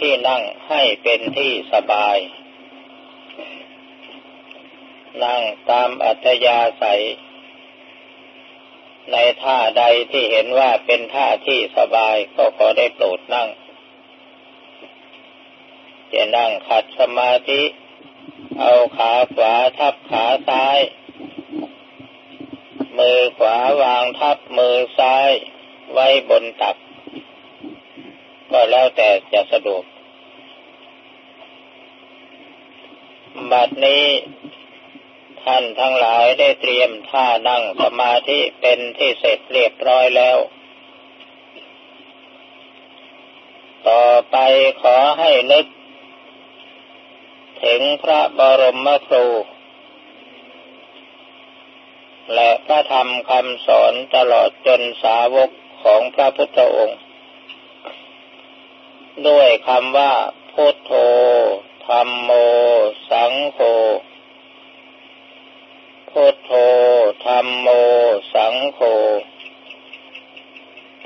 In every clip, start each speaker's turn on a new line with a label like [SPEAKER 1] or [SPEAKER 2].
[SPEAKER 1] ที่นั่งให้เป็นที่สบาย นั่งตามอัธยาศัย ในท่าใดที่เห็นว่าเป็นท่าที่สบายก็ขอได้โปรดนั่ง จะนั่งขัดสมาธิ เอาขาขวาทับขาซ้าย มือขวาวางทับมือซ้ายไว้บนตัก ก็แล้วแต่จะสะดวก บัดนี้ท่านทั้งหลายได้เตรียมท่านั่งสมาธิเป็นที่เสร็จเรียบร้อยแล้ว ต่อไปขอให้นึก ถึงพระบรมครู และพระธรรมคำสอนตลอดจนสาวกของพระพุทธองค์ ด้วยคำว่าพุทโธธรรมโม สังโฆพุทโธธรรมโม สังโฆ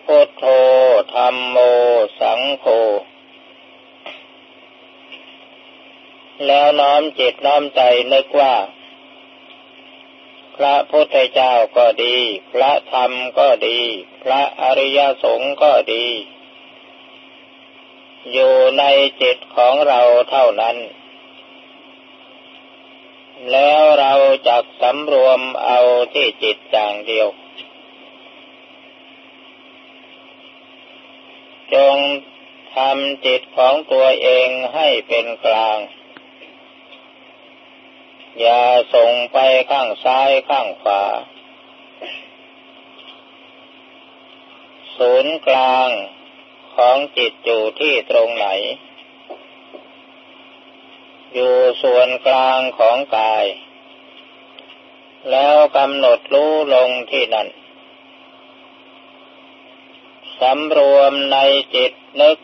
[SPEAKER 1] พุทโธธรรมโม สังโฆแล้วน้อมจิตน้อมใจนึกว่า พระพุทธเจ้าก็ดี พระธรรมก็ดี พระอริยสงฆ์ก็ดี อยู่ในจิตของเราเท่านั้น แล้วเราจักสำรวมเอาที่จิตอย่างเดียว จงทำจิตของตัวเองให้เป็นกลาง อย่าส่งไปข้างซ้ายข้างขวา ศูนย์กลาง ของจิตอยู่ที่ตรงไหน อยู่ส่วนกลางของกาย แล้วกำหนดรู้ลงที่นั่นสำรวมในจิตนึก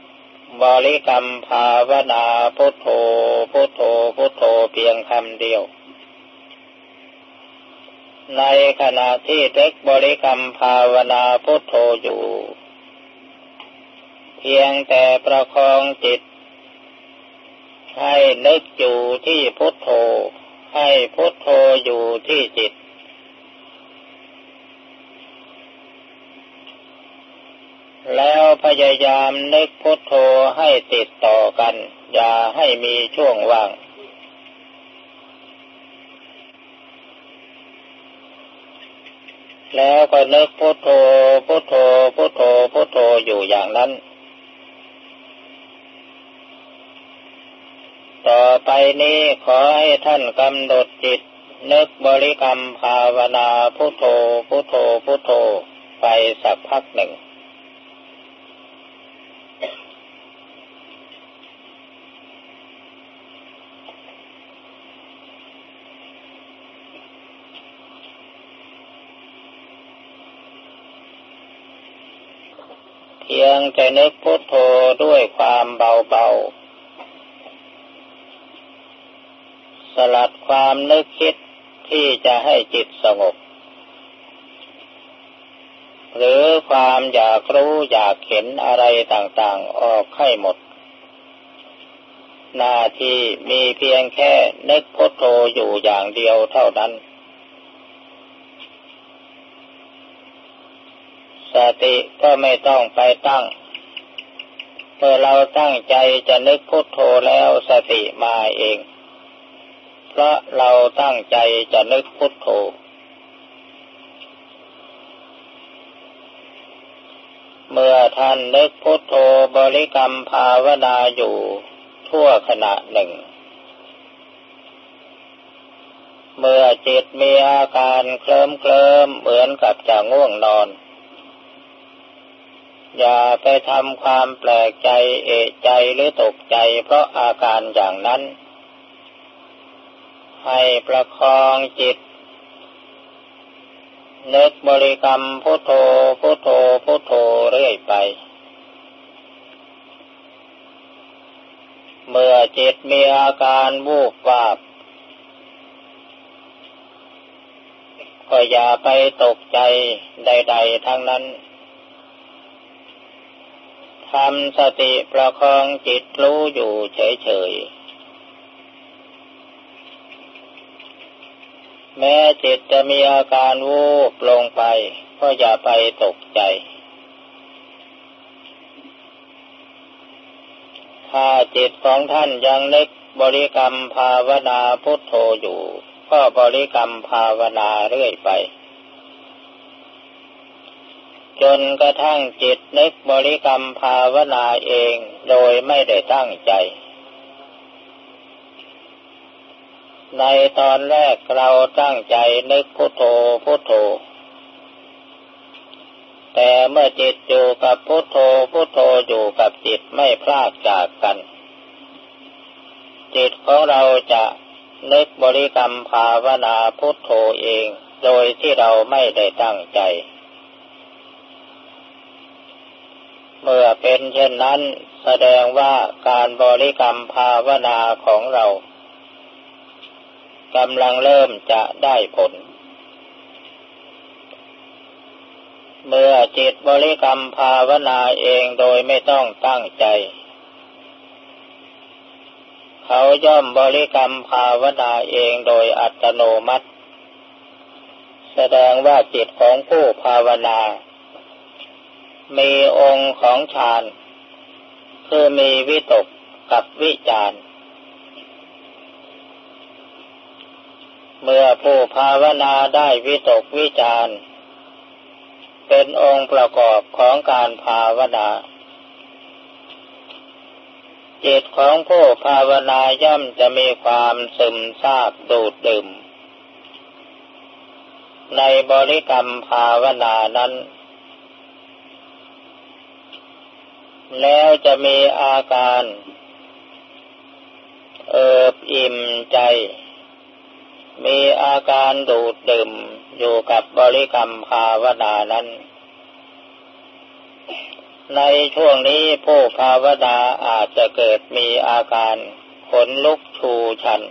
[SPEAKER 1] บริกรรมภาวนาพุทโธพุทโธพุทโธเพียงคำเดียว ในขณะที่เด็กบริกรรมภาวนาพุทโธอยู่ พียงแต่ประคองจิต ให้นึกอยู่ที่พุทโธ ให้พุทโธอยู่ที่จิต แล้วพยายามนึกพุทโธให้ติดต่อกัน อย่าให้มีช่วงว่างแล้วก็นึกพุทโธพุทโธพุทโธพุทโธอยู่อย่างนั้น ต่อไปนี้ขอให้ท่านกำหนดจิต นึกบริกรรมภาวนาพุทโธพุทโธพุทโธ ไปสักพักหนึ่งเพียงแต่นึกพุทโธด้วยความเบาๆ สลัดความนึกคิดที่จะให้จิตสงบ หรือความอยากรู้อยากเห็นอะไรต่างๆออกให้หมด หน้าที่มีเพียงแค่นึกพุทโธอยู่อย่างเดียวเท่านั้น สติก็ไม่ต้องไปตั้งเมื่อเราตั้งใจจะนึกพุทโธแล้วสติมาเอง พราะเราตั้งใจจะนึกพุทโธเมื่อท่านนึกพุทโธบริกรรมภาวนาอยู่ทั่วขณะหนึ่ง เมื่อจิตมีอาการเคลิ้มเคลิมเหมือนกับจะง่วงนอน อย่าไปทำความแปลกใจเอะใจหรือตกใจเพราะอาการอย่างนั้น ให้ประคองจิต นึกบริกรรมพุทโธพุทโธพุทโธเรื่อยไป เมื่อจิตมีอาการวูบวาบ ก็อย่าไปตกใจใด ๆ ทั้งนั้นทำสติประคองจิตรู้อยู่เฉยๆ แม้จิตจะมีอาการวูบลงไป ก็อย่าไปตกใจ ถ้าจิตของท่านยังเล็กบริกรรมภาวนาพุทโธอยู่ ก็บริกรรมภาวนาเรื่อยไป จนกระทั่งจิตนึกบริกรรมภาวนาเองโดยไม่ได้ตั้งใจ ในตอนแรกเราตั้งใจนึกพุโทโธพุโทโธ แต่เมื่อจิตอยู่กับพุโทโธพุโทโธอยู่กับจิตไม่พลากจากกัน จิตของเราจะนึกบริกรรมภาวนาพุทโธเอง โดยที่เราไม่ได้ตั้งใจ เมื่อเป็นเช่นนั้นแสดงว่าการบริกรรมภาวนาของเรา กำลังเริ่มจะได้ผล เมื่อจิตบริกรรมภาวนาเองโดยไม่ต้องตั้งใจ เขาย่อมบริกรรมภาวนาเองโดยอัตโนมัติ แสดงว่าจิตของผู้ภาวนา มีองค์ของฌาน คือมีวิตกกับวิจาร เมื่อผู้ภาวนาได้วิตกวิจารเป็นองค์ประกอบของการภาวนาจิตของผู้ภาวนาย่อมจะมีความซึมซาบดูดดื่ม ในบริกรรมภาวนานั้น แล้วจะมีอาการ เอิบอิ่มใจ มีอาการดูดดื่มอยู่กับบริกรรมภาวนานั้น ในช่วงนี้ผู้ภาวนาอาจจะเกิดมีอาการขนลุกชูชัน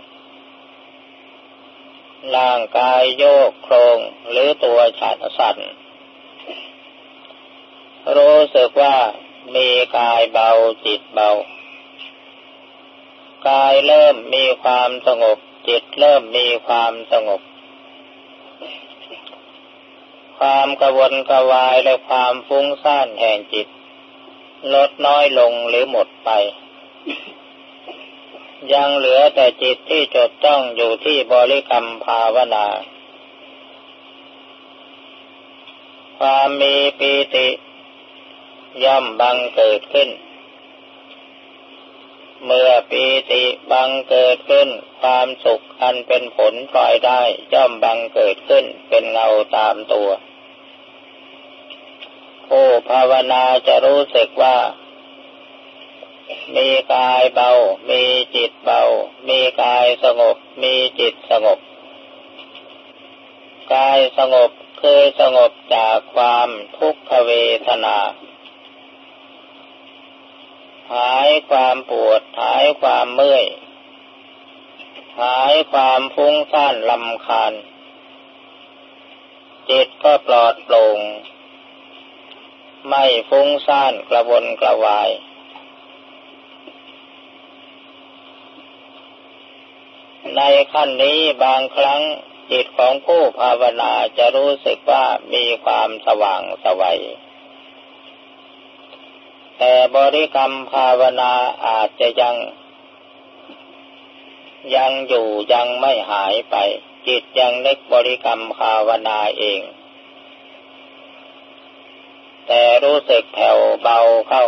[SPEAKER 1] ร่างกายโยกโครงหรือตัวฉันสั่น รู้สึกว่ามีกายเบาจิตเบา กายเริ่มมีความสงบ จิตเริ่มมีความสงบ ความกระวนกระวายและความฟุ้งซ่านแห่งจิต ลดน้อยลงหรือหมดไป ยังเหลือแต่จิตที่จดจ้องอยู่ที่บริกรรมภาวนา ความมีปีติ ย่อมบังเกิดขึ้น เมื่อปีติบังเกิดขึ้น ความสุขอันเป็นผลปล่อยได้ย่อมบังเกิดขึ้นเป็นเงาตามตัวผู้ภาวนาจะรู้สึกว่า มีกายเบา มีจิตเบา มีกายสงบ มีจิตสงบ กายสงบคือสงบจากความทุกขเวทนา หายความปวด หายความเมื่อย หายความฟุ้งซ่านลำคาญ จิตก็ปลอดโปร่ง ไม่ฟุ้งซ่านกระวนกระวาย ในขั้นนี้บางครั้งจิตของผู้ภาวนาจะรู้สึกว่ามีความสว่างสวัย แต่บริกรรมภาวนาอาจจะยัง ยังอยู่ยังไม่หายไป จิตยังนึกบริกรรมภาวนาเอง แต่รู้สึกแผ่วเบาเข้า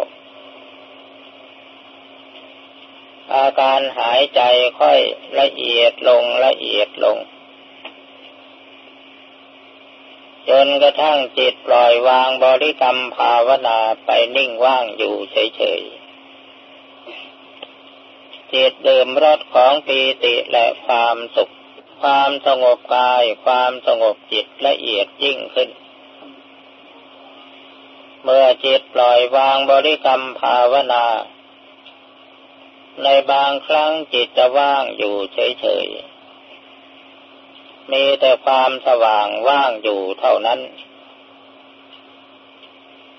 [SPEAKER 1] อาการหายใจค่อยละเอียดลงละเอียดลง จนกระทั่งจิตปล่อยวางบริกรรมภาวนาไปนิ่งว่างอยู่เฉยๆ จิตดื่มรสของปีติและความสุข ความสงบกาย ความสงบจิตละเอียดยิ่งขึ้น เมื่อจิตปล่อยวางบริกรรมภาวนา ในบางครั้งจิตจะว่างอยู่เฉยๆ มีแต่ความสว่างว่างอยู่เท่านั้น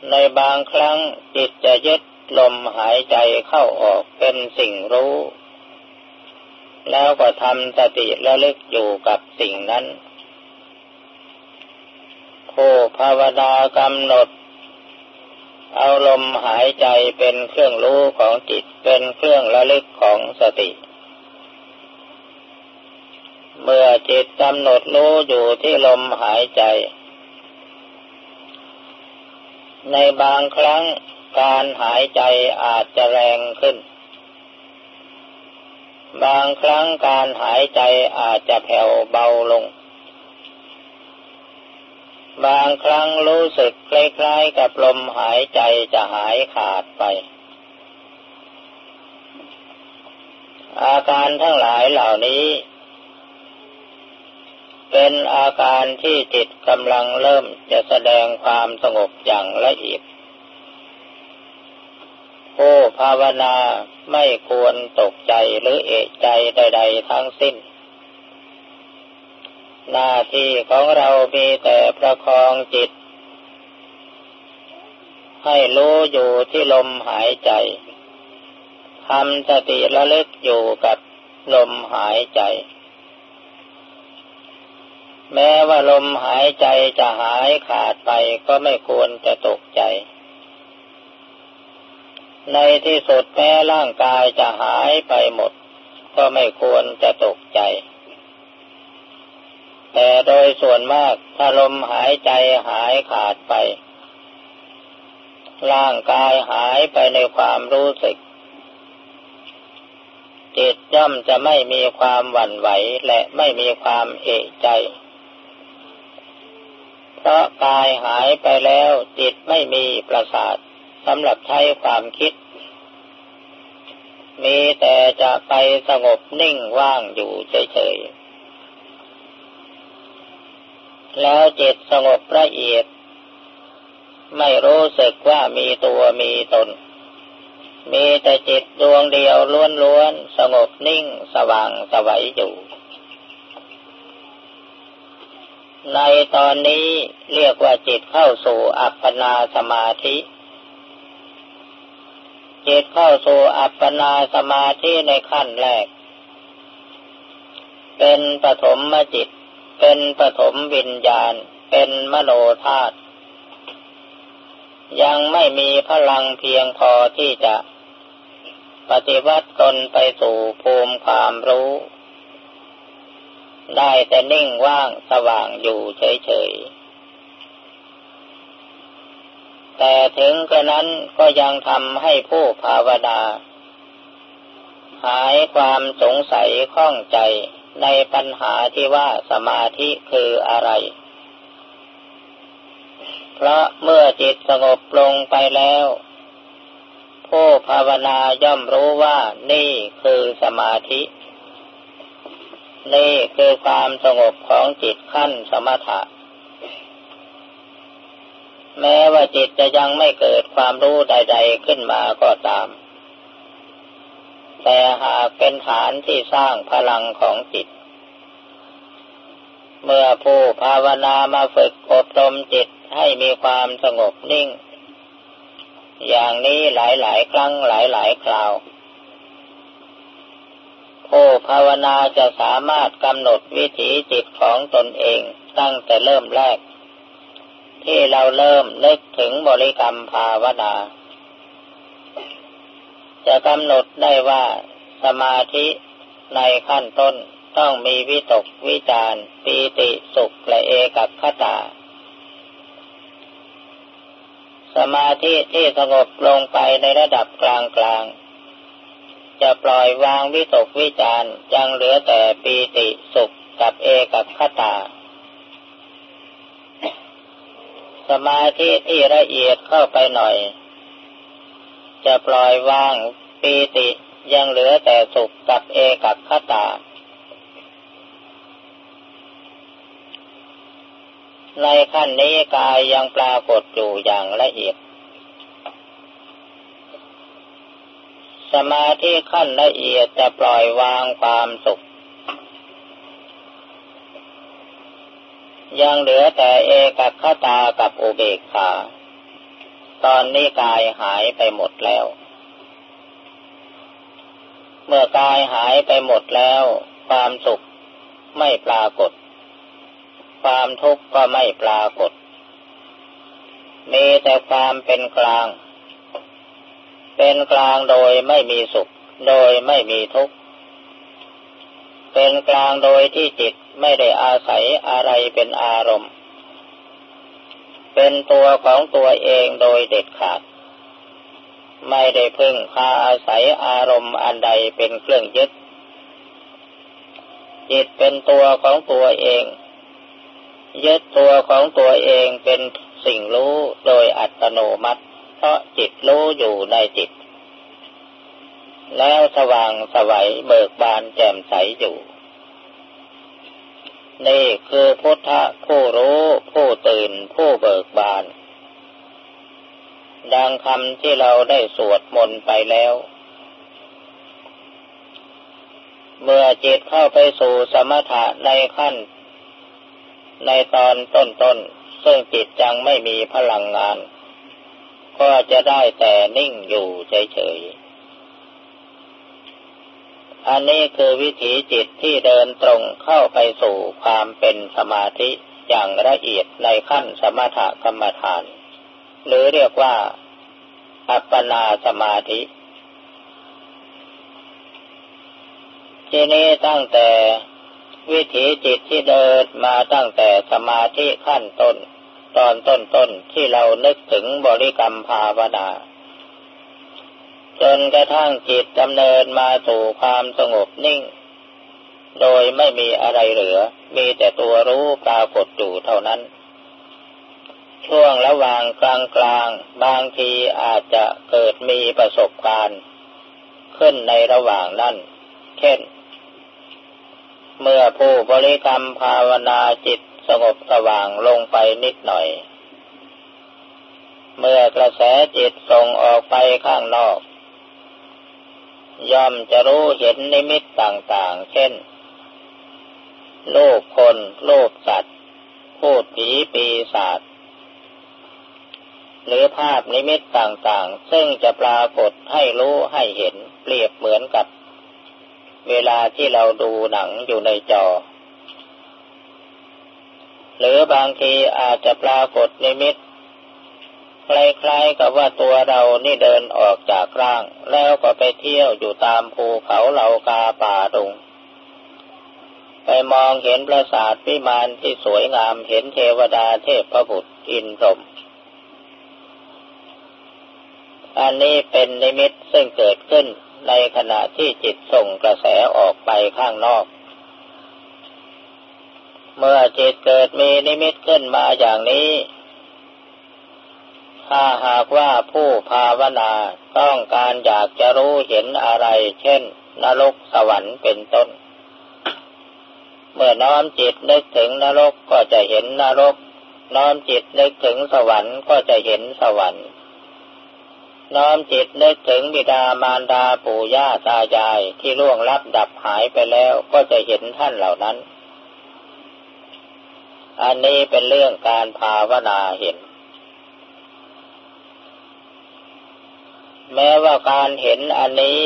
[SPEAKER 1] ในบางครั้งจิตจะยึดลมหายใจเข้าออกเป็นสิ่งรู้ แล้วก็ทำสติระลึกอยู่กับสิ่งนั้นผู้ภาวนากำหนด เอาลมหายใจเป็นเครื่องรู้ของจิตเป็นเครื่องระลึกของสติ เมื่อจิตกำหนดรู้อยู่ที่ลมหายใจ ในบางครั้งการหายใจอาจจะแรงขึ้น บางครั้งการหายใจอาจจะแผ่วเบาลง บางครั้งรู้สึกคล้ายๆกับลมหายใจจะหายขาดไป อาการทั้งหลายเหล่านี้ เป็นอาการที่จิตกำลังเริ่มจะแสดงความสงบอย่างละเอียดผู้ภาวนาไม่ควรตกใจหรือเอกใจใด ๆ ทั้งสิ้น หน้าที่ของเรามีแต่ประคองจิต ให้รู้อยู่ที่ลมหายใจทำสติระลึกอยู่กับลมหายใจ แม้ว่าลมหายใจจะหายขาดไปก็ไม่ควรจะตกใจ ในที่สุดแม้ร่างกายจะหายไปหมด ก็ไม่ควรจะตกใจ แต่โดยส่วนมากถ้าลมหายใจหายขาดไป ร่างกายหายไปในความรู้สึกจิตย่อมจะไม่มีความหวั่นไหวและไม่มีความเอะใจ เพราะกายหายไปแล้วจิตไม่มีประสาทสำหรับใช้ความคิด มีแต่จะไปสงบนิ่งว่างอยู่เฉยๆ แล้วจิตสงบละเอียด ไม่รู้สึกว่ามีตัวมีตน มีแต่จิตดวงเดียวล้วนๆ สงบนิ่งสว่างสวัยอยู่ ในตอนนี้เรียกว่าจิตเข้าสู่อัปปนาสมาธิ จิตเข้าสู่อัปปนาสมาธิในขั้นแรก เป็นปฐมมจิต เป็นปฐมวิญญาณ เป็นมโนธาตุ ยังไม่มีพลังเพียงพอที่จะปฏิวัติตนไปสู่ภูมิความรู้ ได้แต่นิ่งว่างสว่างอยู่เฉยๆ แต่ถึงกระนั้นก็ยังทำให้ผู้ภาวนา หายความสงสัยข้องใจในปัญหาที่ว่าสมาธิคืออะไร เพราะเมื่อจิตสงบลงไปแล้ว ผู้ภาวนาย่อมรู้ว่านี่คือสมาธิ นี่คือความสงบของจิตขั้นสมถะ แม้ว่าจิตจะยังไม่เกิดความรู้ใด ๆขึ้นมาก็ตาม แต่หากเป็นฐานที่สร้างพลังของจิต เมื่อผู้ภาวนามาฝึกอบรมจิตให้มีความสงบนิ่ง อย่างนี้หลายๆ ครั้งหลายๆ คราว ผู้ภาวนาจะสามารถกำหนดวิถีจิตของตนเองตั้งแต่เริ่มแรก ที่เราเริ่มนึกถึงบริกรรมภาวนา จะกำหนดได้ว่าสมาธิในขั้นต้นต้องมีวิตกวิจารปีติสุขและเอกัคตา สมาธิที่สงบลงไปในระดับกลางกลาง จะปล่อยวางวิตกวิจารยังเหลือแต่ปีติสุขกับเอกับขตา สมาธิที่ละเอียดเข้าไปหน่อย จะปล่อยวางปีติยังเหลือแต่สุขกับเอกับขตา ในขั้นนี้กายยังปรากฏอยู่อย่างละเอียด สมาธิขั้นละเอียดจะปล่อยวางความสุข ยังเหลือแต่เอกคตากับอุเบกขา ตอนนี้กายหายไปหมดแล้ว เมื่อกายหายไปหมดแล้ว ความสุขไม่ปรากฏ ความทุกข์ก็ไม่ปรากฏ มีแต่ความเป็นกลาง เป็นกลางโดยไม่มีสุข โดยไม่มีทุกข์ เป็นกลางโดยที่จิตไม่ได้อาศัยอะไรเป็นอารมณ์ เป็นตัวของตัวเองโดยเด็ดขาด ไม่ได้พึ่งพาอาศัยอารมณ์อันใดเป็นเครื่องยึด จิตเป็นตัวของตัวเองยึดตัวของตัวเองเป็นสิ่งรู้โดยอัตโนมัติ เพราะจิตรู้อยู่ในจิต แล้วสว่างสวัยเบิกบานแจ่มใสอยู่ นี่คือพุทธผู้รู้ผู้ตื่นผู้เบิกบาน ดังคำที่เราได้สวดมนต์ไปแล้ว เมื่อจิตเข้าไปสู่สมถะในขั้น ในตอนต้นๆ ซึ่งจิตยังไม่มีพลังงาน ก็จะได้แต่นิ่งอยู่เฉยๆ อันนี้คือวิถีจิตที่เดินตรงเข้าไปสู่ความเป็นสมาธิอย่างละเอียดในขั้นสมถกรรมฐาน หรือเรียกว่า อัปปนาสมาธิ ทีนี้ตั้งแต่วิถีจิตที่เดินมาตั้งแต่สมาธิขั้นต้น ตอนต้นต้นที่เรานึกถึงบริกรรมภาวนา จนกระทั่งจิตดำเนินมาสู่ความสงบนิ่ง โดยไม่มีอะไรเหลือ มีแต่ตัวรู้ปรากฏอยู่เท่านั้น ช่วงระหว่างกลางกลางบางทีอาจจะเกิดมีประสบการณ์ขึ้นในระหว่างนั้น เช่น เมื่อผู้บริกรรมภาวนาจิต สงบสว่างลงไปนิดหน่อย เมื่อกระแสจิตส่งออกไปข้างนอก ย่อมจะรู้เห็นนิมิตต่างๆ เช่นลูกคนลูกสัตว์ พูดผีปีศาจหรือภาพนิมิตต่างๆ ซึ่งจะปรากฏให้รู้ให้เห็นเปรียบเหมือนกับ เวลาที่เราดูหนังอยู่ในจอ หรือบางทีอาจจะปรากฏในมิตคล้ายๆกับว่าตัวเรานี่เดินออกจากร่าง แล้วก็ไปเที่ยวอยู่ตามภูเขาเหล่ากาป่าดงไปมองเห็นปราสาทพิมานที่สวยงามเห็นเทวดาเทพประบุตรอินทรมอันนี้เป็นนิมิตซึ่งเกิดขึ้นในขณะที่จิตส่งกระแสออกไปข้างนอก เมื่อจิตเกิดมีนิมิตขึ้นมาอย่างนี้ ถ้าหากว่าผู้ภาวนาต้องการอยากจะรู้เห็นอะไร เช่น นรกสวรรค์เป็นต้น เมื่อน้อมจิตนึกถึงนรกก็จะเห็นนรก น้อมจิตนึกถึงสวรรค์ก็จะเห็นสวรรค์น้อมจิตนึกถึงบิดามารดาปู่ย่าตายายที่ล่วงลับดับหายไปแล้วก็จะเห็นท่านเหล่านั้น อันนี้เป็นเรื่องการภาวนาเห็น แม้ว่าการเห็นอันนี้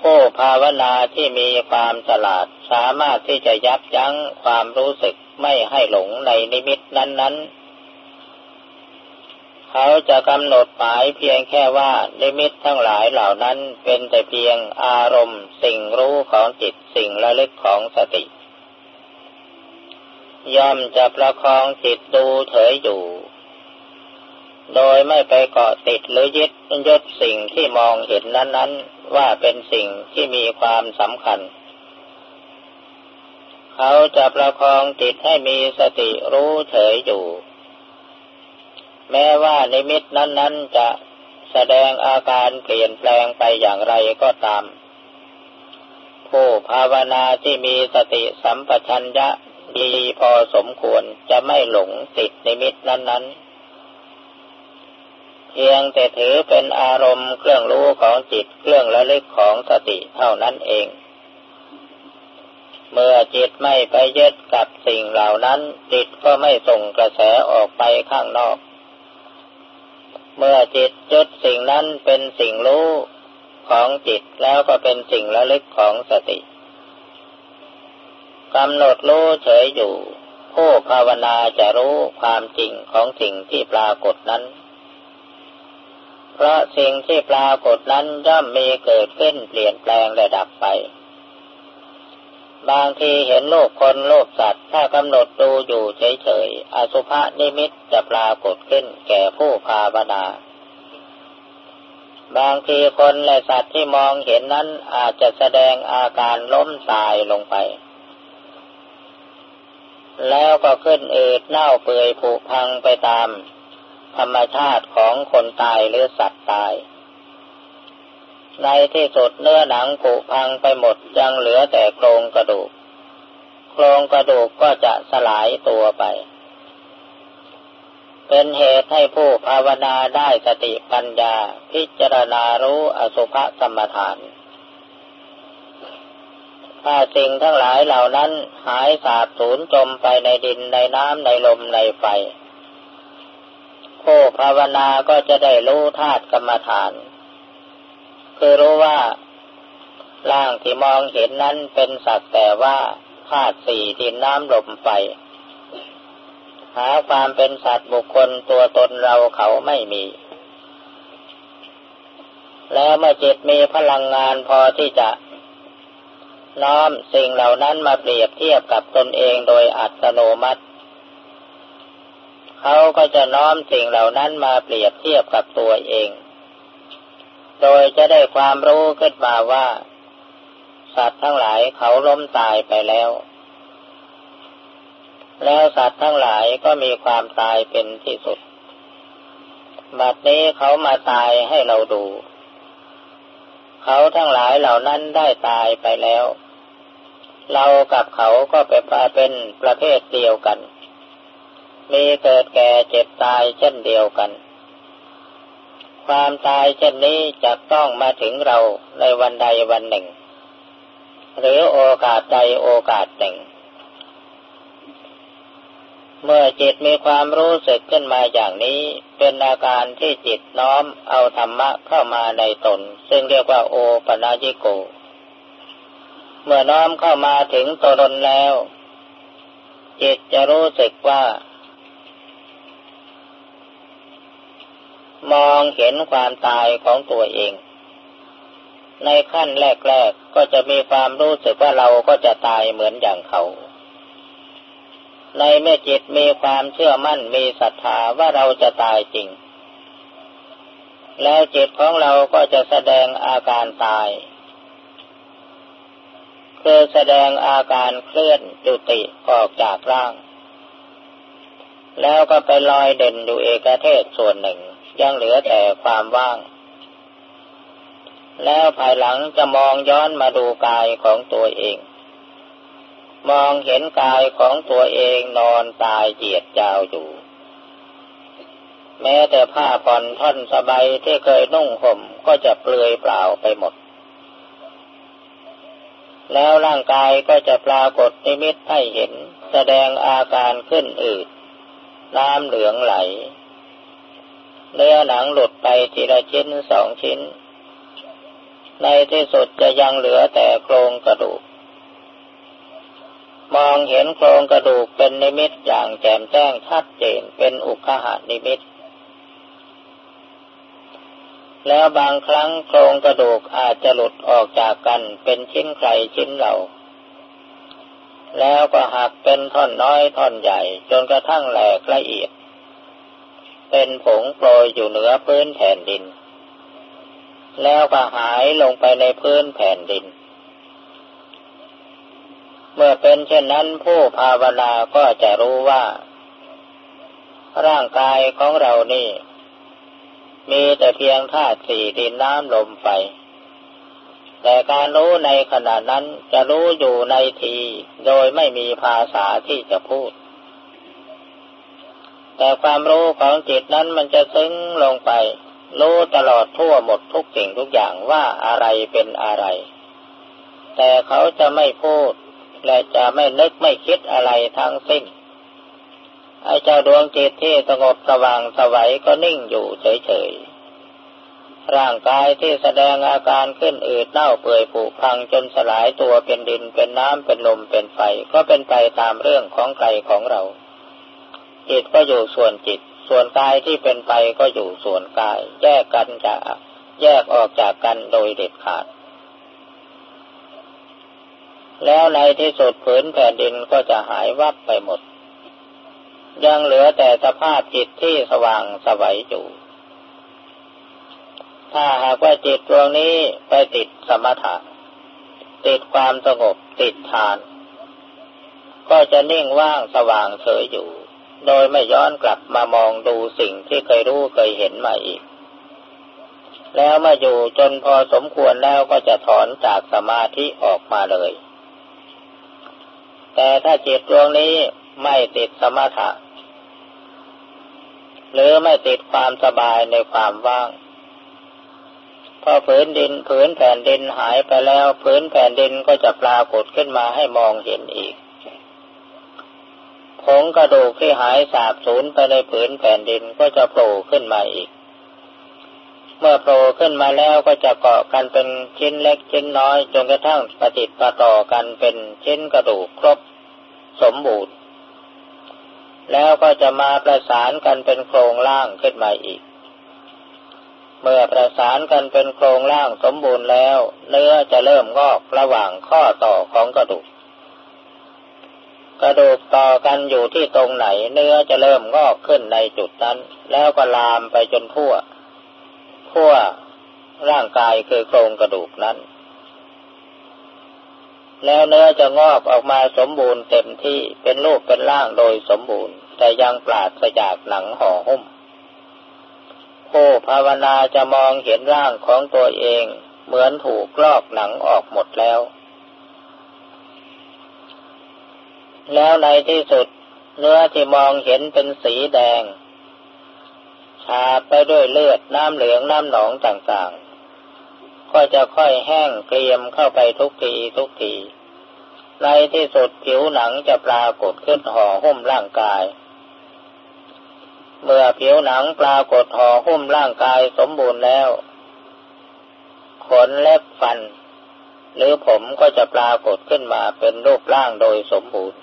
[SPEAKER 1] ผู้ภาวนาที่มีความฉลาดสามารถที่จะยับยั้งความรู้สึกไม่ให้หลงในนิมิตนั้น ๆ เขาจะกำหนดหมายเพียงแค่ว่าลิมิตทั้งหลายเหล่านั้นเป็นแต่เพียงอารมณ์สิ่งรู้ของจิตสิ่งระลึกของสติ ย่อมจะประคองจิตดูเฉยอยู่ โดยไม่ไปเกาะติดหรือยึดยึดสิ่งที่มองเห็นนั้น ๆ ว่าเป็นสิ่งที่มีความสำคัญ เขาจะประคองจิตให้มีสติรู้เฉยอยู่ แม้ว่านิมิตนั้น ๆ จะแสดงอาการเปลี่ยนแปลงไปอย่างไรก็ตาม ผู้ภาวนาที่มีสติสัมปชัญญะ ดีพอสมควรจะไม่หลงติดในมิตรนั้น ๆ เพียงแต่ถือเป็นอารมณ์เครื่องรู้ของจิตเครื่องระลึกของสติเท่านั้นเอง เมื่อจิตไม่ไปยึดกับสิ่งเหล่านั้น จิตก็ไม่ส่งกระแสออกไปข้างนอก เมื่อจิตยึดสิ่งนั้นเป็นสิ่งรู้ของจิตแล้วก็เป็นสิ่งระลึกของสติ กำหนดรู้เฉยอยู่ ผู้ภาวนาจะรู้ความจริงของสิ่งที่ปรากฏนั้น เพราะสิ่งที่ปรากฏนั้นย่อมมีเกิดขึ้นเปลี่ยนแปลงและดับไป บางทีเห็นโลกคนโลกสัตว์ ถ้ากำหนดดูอยู่เฉยๆ อสุภะนิมิตจะปรากฏขึ้นแก่ผู้ภาวนาบางทีคนและสัตว์ที่มองเห็นนั้นอาจจะแสดงอาการล้มตายลงไป แล้วก็ขึ้นอืดเน่าเปื่อยผุพังไปตาม ธรรมชาติของคนตายหรือสัตว์ตาย ในที่สุดเนื้อหนังผุพังไปหมดยังเหลือแต่โครงกระดูก โครงกระดูกก็จะสลายตัวไป เป็นเหตุให้ผู้ภาวนาได้สติปัญญาพิจารณารู้อสุภกรรมฐาน ถ้าสิ่งทั้งหลายเหล่านั้นหายสาบสูญจมไปในดินในน้ำในลมในไฟผู้ภาวนาก็จะได้รู้ธาตุกรรมฐาน คือรู้ว่าร่างที่มองเห็นนั้นเป็นสักแต่ว่าธาตุสี่ดินน้ำลมไฟหาความเป็นสัตว์บุคคลตัวตนเราเขาไม่มี แล้วเมื่อจิตมีพลังงานพอที่จะ น้อมสิ่งเหล่านั้นมาเปรียบเทียบกับตนเองโดยอัตโนมัติ เขาก็จะน้อมสิ่งเหล่านั้นมาเปรียบเทียบกับตัวเอง โดยจะได้ความรู้ขึ้นมาว่า สัตว์ทั้งหลายเขาล้มตายไปแล้ว แล้วสัตว์ทั้งหลายก็มีความตายเป็นที่สุด บัดนี้เขามาตายให้เราดูเขาทั้งหลายเหล่านั้นได้ตายไปแล้ว เรากับเขาก็เป็นเป็นประเภทเดียวกัน มีเกิดแก่เจ็บตายเช่นเดียวกัน ความตายเช่นนี้จะต้องมาถึงเราในวันใดวันหนึ่ง หรือโอกาสใดโอกาสหนึ่ง เมื่อจิตมีความรู้สึกขึ้นมาอย่างนี้เป็นอาการที่จิตน้อมเอาธรรมะเข้ามาในตน ซึ่งเรียกว่าโอปนาญิโก เมื่อน้อมเข้ามาถึงตัวตนแล้ว จิตจะรู้สึกว่า มองเห็นความตายของตัวเอง ในขั้นแรกๆก็จะมีความรู้สึกว่าเราก็จะตายเหมือนอย่างเขา ในเมื่อจิตมีความเชื่อมั่นมีศรัทธาว่าเราจะตายจริง แล้วจิตของเราก็จะแสดงอาการตาย คือแสดงอาการเคลื่อนจุติออกจากร่าง แล้วก็ไปลอยเด่นอยู่เอกเทศส่วนหนึ่ง ยังเหลือแต่ความว่าง แล้วภายหลังจะมองย้อนมาดูกายของตัวเอง มองเห็นกายของตัวเองนอนตายเจียดยาวอยู่ แม้แต่ผ้าผ่อนท่อนสบายที่เคยนุ่งห่มก็จะเปลือยเปล่าไปหมด แล้วร่างกายก็จะปรากฏนิมิตให้เห็น แสดงอาการขึ้นอืด น้ำเหลืองไหล เนื้อหนังหลุดไปทีละชิ้นสองชิ้น ในที่สุดจะยังเหลือแต่โครงกระดูก มองเห็นโครงกระดูกเป็นนิมิตอย่างแจ่มแจ้งชัดเจนเป็นอุคหานิมิต แล้วบางครั้งโครงกระดูกอาจจะหลุดออกจากกันเป็นชิ้นใครชิ้นเรา แล้วก็หักเป็นท่อนน้อยท่อนใหญ่ จนกระทั่งแหลกละเอียด เป็นผงโปรยอยู่เหนือพื้นแผ่นดิน แล้วก็หายลงไปในพื้นแผ่นดิน เมื่อเป็นเช่นนั้นผู้ภาวนาก็จะรู้ว่า ร่างกายของเรานี่ มีแต่เพียงธาตุสี่ดินน้ำลมไฟ แต่การรู้ในขณะนั้นจะรู้อยู่ในที โดยไม่มีภาษาที่จะพูด แต่ความรู้ของจิตนั้นมันจะซึ้งลงไป รู้ตลอดทั่วหมดทุกสิ่งทุกอย่างว่าอะไรเป็นอะไร แต่เขาจะไม่พูด และจะไม่นึกไม่คิดอะไรทั้งสิ้น ไอ้เจ้าดวงจิตที่สงบสว่างสวัยก็นิ่งอยู่เฉยๆ ร่างกายที่แสดงอาการขึ้นอืดเน่าเปื่อยผุพังจนสลายตัวเป็นดินเป็นน้ำเป็นลมเป็นไฟ ก็เป็นไปตามเรื่องของใครของเรา จิตก็อยู่ส่วนจิต ส่วนกายที่เป็นไปก็อยู่ส่วนกาย แยกกันจากแยกออกจากกันโดยเด็ดขาดแล้วในที่สุดผืนแผ่นดินก็จะหายวับไปหมด ยังเหลือแต่สภาพจิตที่สว่างสวัยอยู่ ถ้าหากว่าจิตดวงนี้ไปติดสมถะ ติดความสงบติดทาน ก็จะนิ่งว่างสว่างเฉยอยู่ โดยไม่ย้อนกลับมามองดูสิ่งที่เคยรู้เคยเห็นมาอีก แล้วมาอยู่จนพอสมควรแล้วก็จะถอนจากสมาธิออกมาเลย แต่ถ้าจิตดวงนี้ไม่ติดสมถะ หรือไม่ติดความสบายในความว่าง พอผืนดินผืนแผ่นดินหายไปแล้วผืนแผ่นดินก็จะปรากฏขึ้นมาให้มองเห็นอีกผงกระดูกที่หายสาบสูญไปในผืนแผ่นดินก็จะโผล่ขึ้นมาอีก เมื่อโผล่ขึ้นมาแล้วก็จะเกาะกันเป็นชิ้นเล็กชิ้นน้อยจนกระทั่งปฏิติดต่อกันเป็นชิ้นกระดูกครบสมบูรณ์ แล้วก็จะมาประสานกันเป็นโครงล่างขึ้นมาอีก เมื่อประสานกันเป็นโครงล่างสมบูรณ์แล้ว เนื้อจะเริ่มงอกระหว่างข้อต่อของกระดูก กระดูกต่อกันอยู่ที่ตรงไหน เนื้อจะเริ่มงอกขึ้นในจุดนั้น แล้วก็ลามไปจนทั่ว ทั่วร่างกายคือโครงกระดูกนั้น แล้วเนื้อจะงอกออกมาสมบูรณ์เต็มที่เป็นรูปเป็นร่างโดยสมบูรณ์ แต่ยังปราศจากหนังห่อหุ้ม ผู้ภาวนาจะมองเห็นร่างของตัวเอง เหมือนถูกลอกหนังออกหมดแล้ว แล้วในที่สุด เนื้อที่มองเห็นเป็นสีแดงชาไปด้วยเลือดน้ำเหลืองน้ำหนองต่างๆ ก็จะค่อยแห้งเกรียมเข้าไปทุกทีทุกทีในที่สุดผิวหนังจะปรากฏขึ้นห่อหุ้มร่างกาย เมื่อผิวหนังปรากฏห่อหุ้มร่างกายสมบูรณ์แล้ว ขนเล็บฟัน หรือผมก็จะปรากฏขึ้นมาเป็นรูปร่างโดยสมบูรณ์